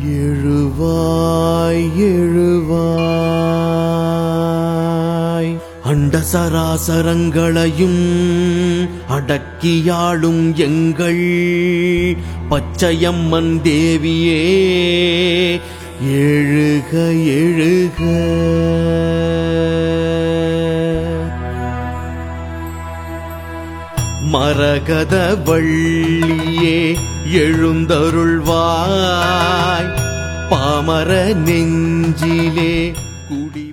எழுவாய் எழுவாய். அண்ட சராசரங்களையும் அடக்கியாளும் எங்கள் பச்சையம்மன் தேவியே. எழுக எழுக. மரகத வள்ளியே எழுந்தருள்வாய் பாமர நெஞ்சிலே குடி